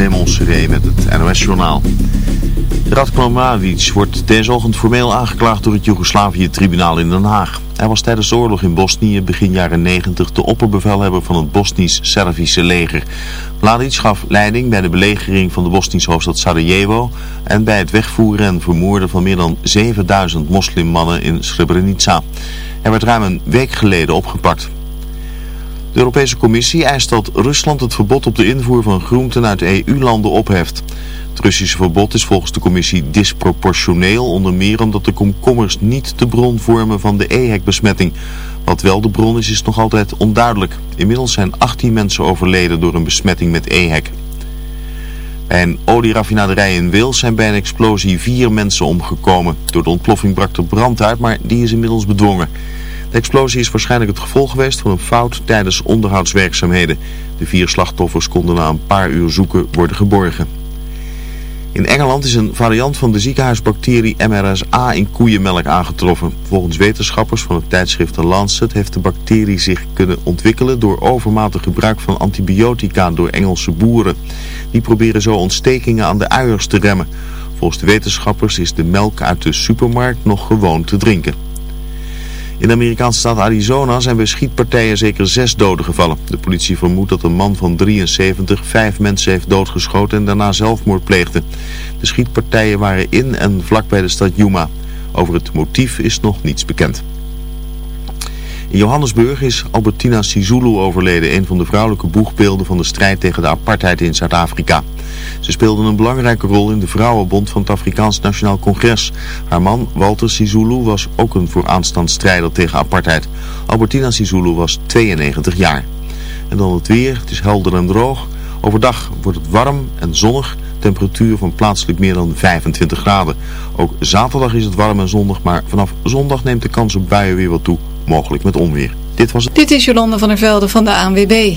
Raymond Seré met het NOS-journaal. Radko Mladic wordt deze ochtend formeel aangeklaagd door het Joegoslavië-tribunaal in Den Haag. Hij was tijdens de oorlog in Bosnië begin jaren 90 de opperbevelhebber van het Bosnisch-Servische leger. Mladic gaf leiding bij de belegering van de Bosnische hoofdstad Sarajevo en bij het wegvoeren en vermoorden van meer dan 7000 moslimmannen in Srebrenica. Hij werd ruim een week geleden opgepakt. De Europese Commissie eist dat Rusland het verbod op de invoer van groenten uit EU-landen opheft. Het Russische verbod is volgens de commissie disproportioneel, onder meer omdat de komkommers niet de bron vormen van de EHEC-besmetting. Wat wel de bron is, is nog altijd onduidelijk. Inmiddels zijn 18 mensen overleden door een besmetting met EHEC. Bij een olieraffinaderij in Wils zijn bij een explosie vier mensen omgekomen. Door de ontploffing brak er brand uit, maar die is inmiddels bedwongen. De explosie is waarschijnlijk het gevolg geweest van een fout tijdens onderhoudswerkzaamheden. De vier slachtoffers konden na een paar uur zoeken worden geborgen. In Engeland is een variant van de ziekenhuisbacterie MRSA in koeienmelk aangetroffen. Volgens wetenschappers van het tijdschrift The Lancet heeft de bacterie zich kunnen ontwikkelen door overmatig gebruik van antibiotica door Engelse boeren. Die proberen zo ontstekingen aan de uiers te remmen. Volgens de wetenschappers is de melk uit de supermarkt nog gewoon te drinken. In de Amerikaanse staat Arizona zijn bij schietpartijen zeker zes doden gevallen. De politie vermoedt dat een man van 73 vijf mensen heeft doodgeschoten en daarna zelfmoord pleegde. De schietpartijen waren in en vlak bij de stad Yuma. Over het motief is nog niets bekend. In Johannesburg is Albertina Sisulu overleden, een van de vrouwelijke boegbeelden van de strijd tegen de apartheid in Zuid-Afrika. Ze speelde een belangrijke rol in de Vrouwenbond van het Afrikaans Nationaal Congres. Haar man, Walter Sisulu, was ook een vooraanstaand strijder tegen apartheid. Albertina Sisulu was 92 jaar. En dan het weer, het is helder en droog. Overdag wordt het warm en zonnig, temperatuur van plaatselijk meer dan 25 graden. Ook zaterdag is het warm en zonnig, maar vanaf zondag neemt de kans op buien weer wat toe, mogelijk met onweer. Dit was. Dit is Jolande van der Velde van de ANWB.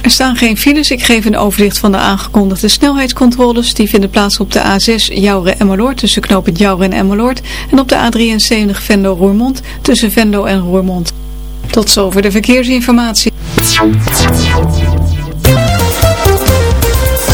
Er staan geen files. Ik geef een overzicht van de aangekondigde snelheidscontroles. Die vinden plaats op de A6 Jouren-Emmeloord tussen knooppunt Jouren en Emmeloord. En op de A73 Vendo-Roermond tussen Vendo en Roermond. Tot zover de verkeersinformatie.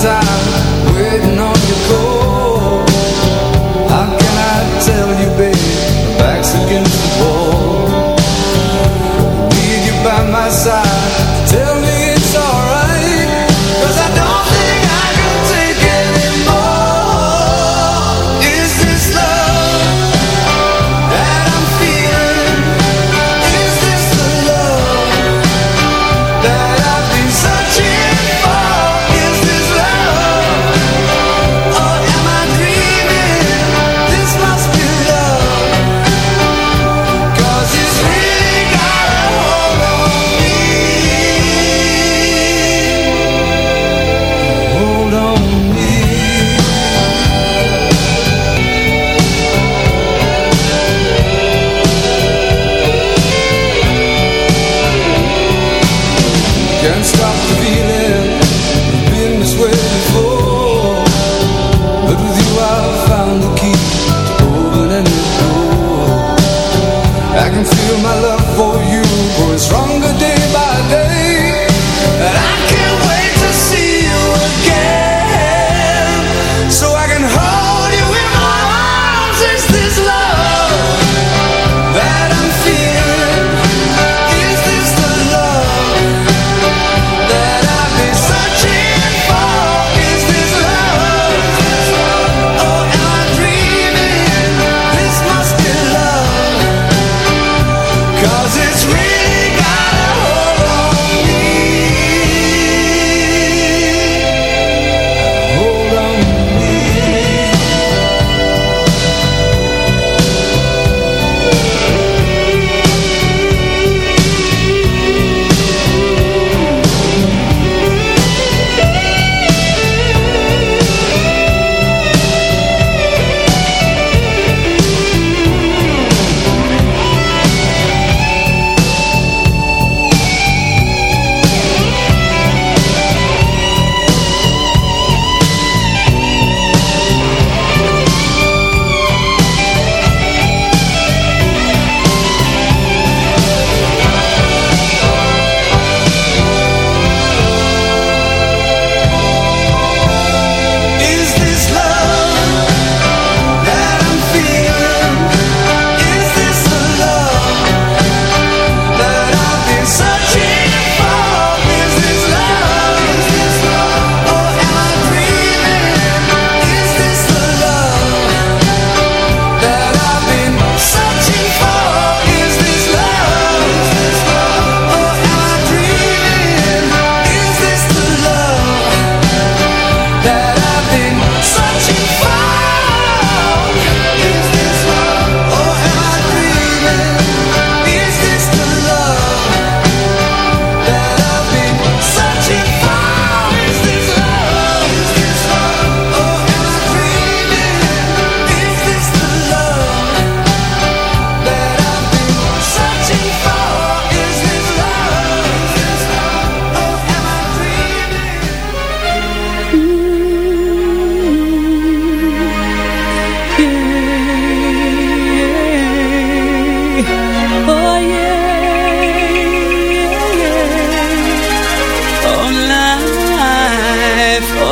time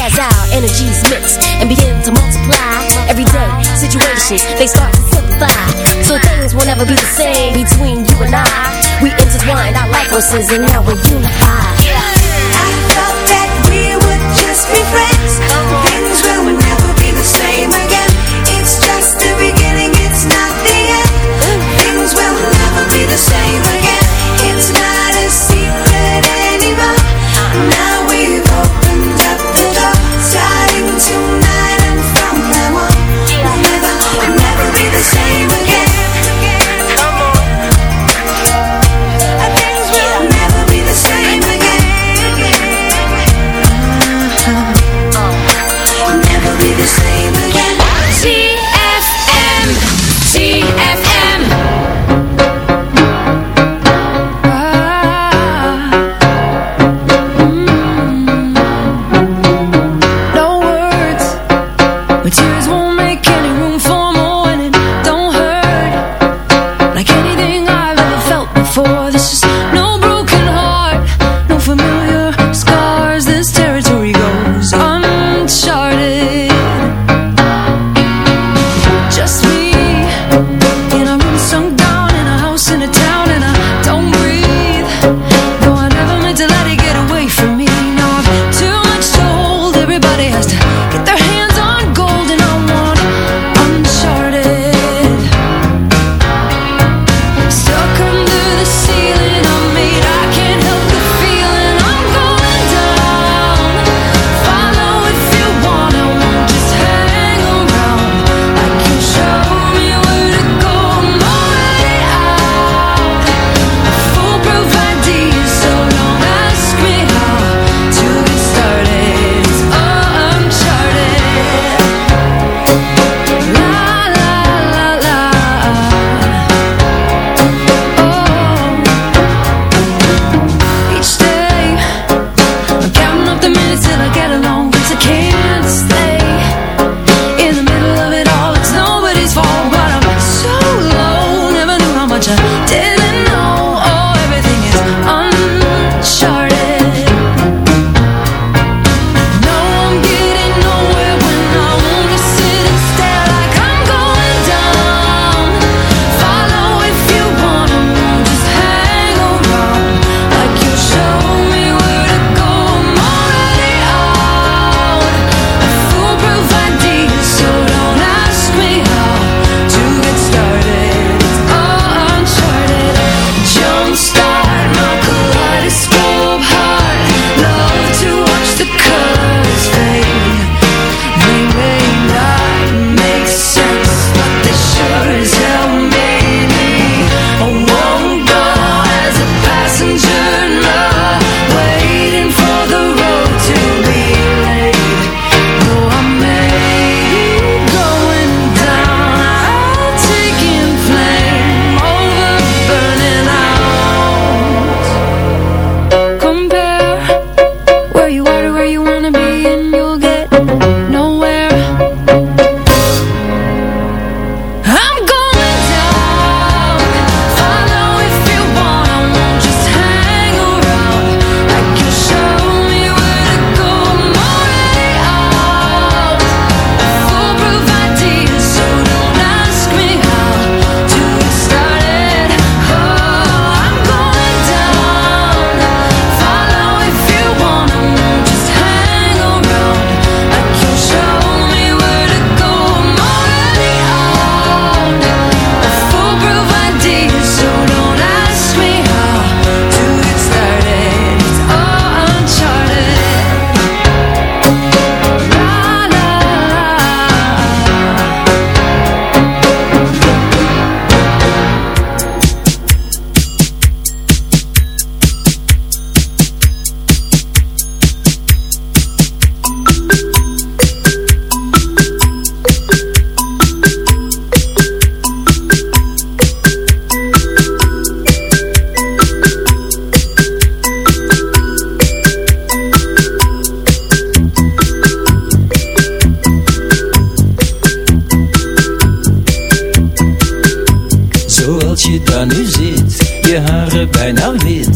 as our energies mix and begin to multiply, everyday situations they start to simplify. So things will never be the same between you and I. We intertwine our life forces and now we're unified. I thought that we would just be friends. Things will never be the same again. It's just the beginning, it's not the end. Things will never be the same But tears won't não está. bijna weer.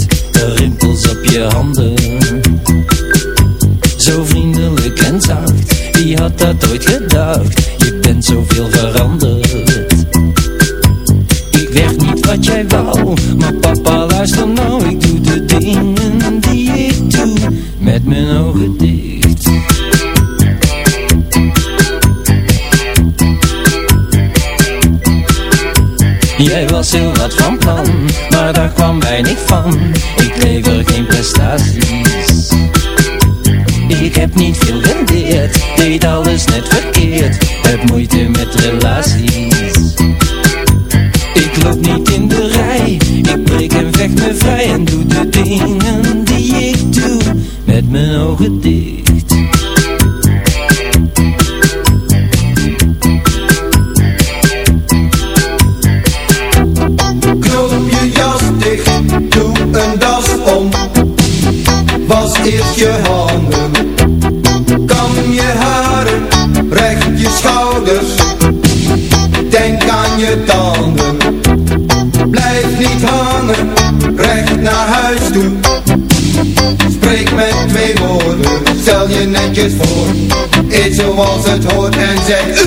olacak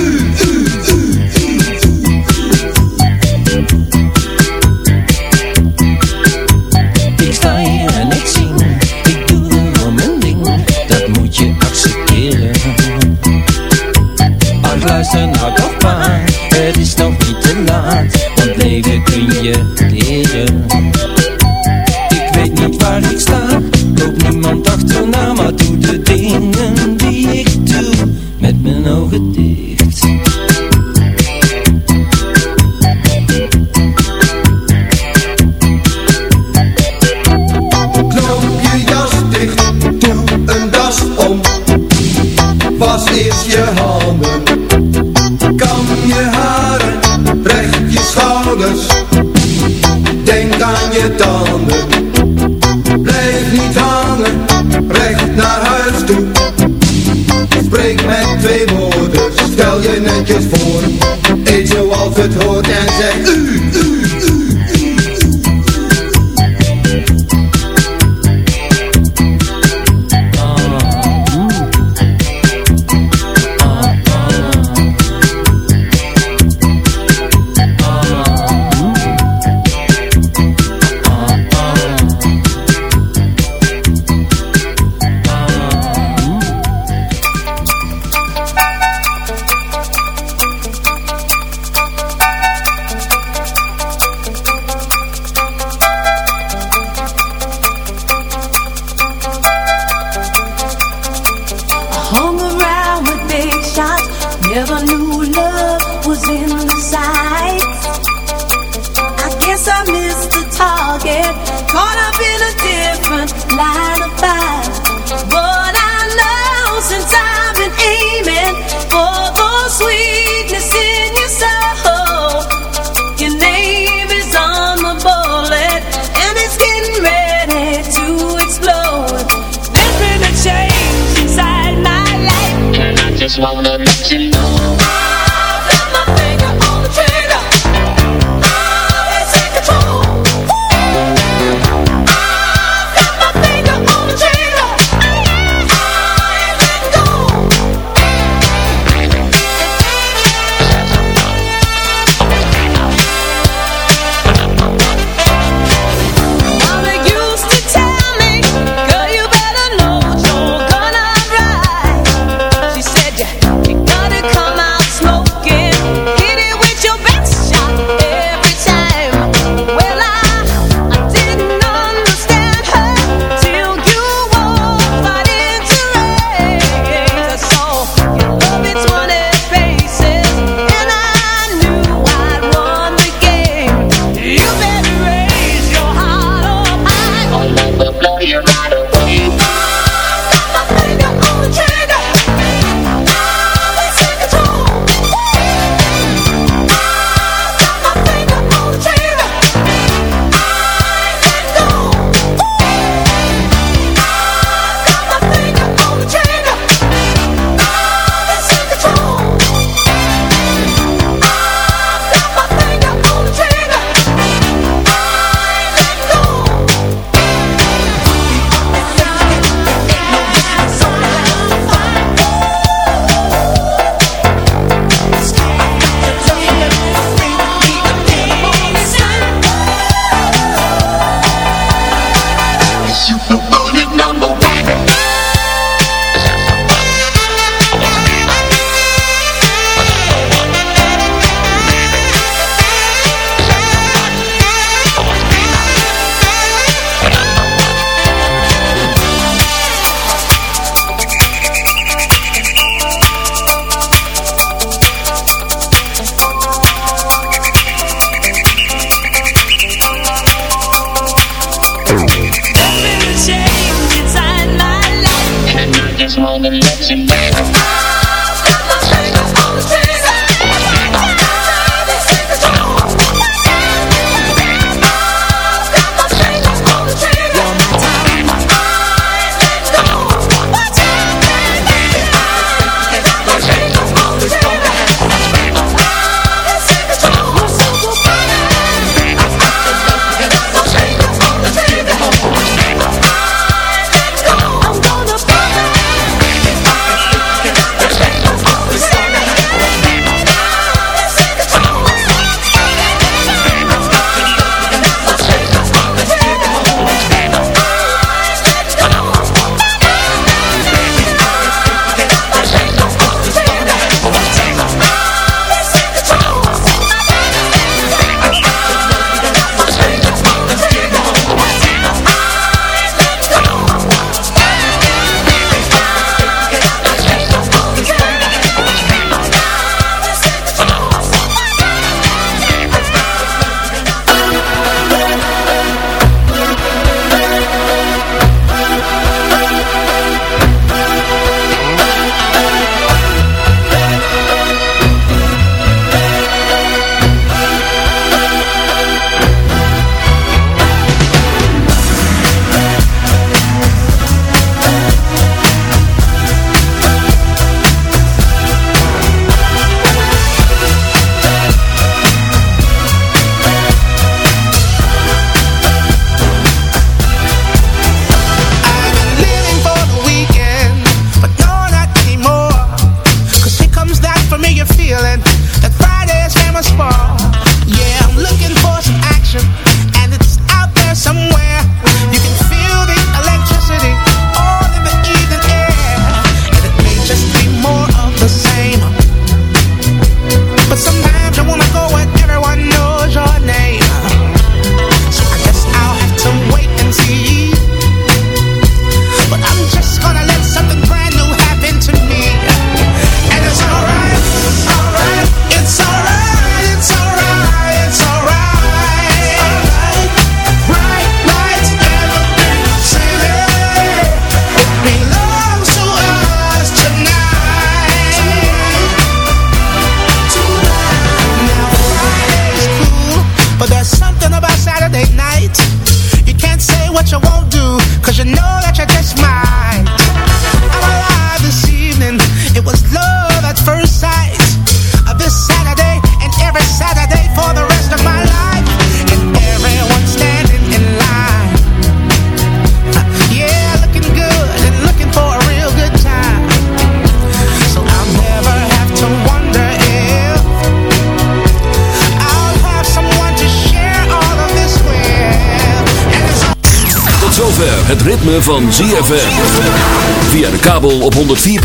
you know